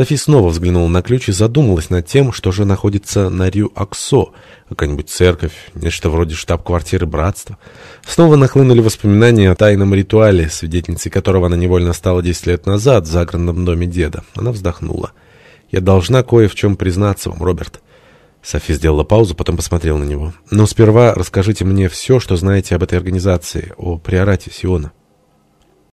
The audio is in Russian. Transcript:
Софи снова взглянула на ключ и задумалась над тем, что же находится на Рю-Аксо. Какая-нибудь церковь, нечто вроде штаб-квартиры братства. Снова нахлынули воспоминания о тайном ритуале, свидетельницей которого она невольно стала 10 лет назад в загородном доме деда. Она вздохнула. «Я должна кое в чем признаться вам, Роберт». Софи сделала паузу, потом посмотрела на него. «Но сперва расскажите мне все, что знаете об этой организации, о приорате Сиона».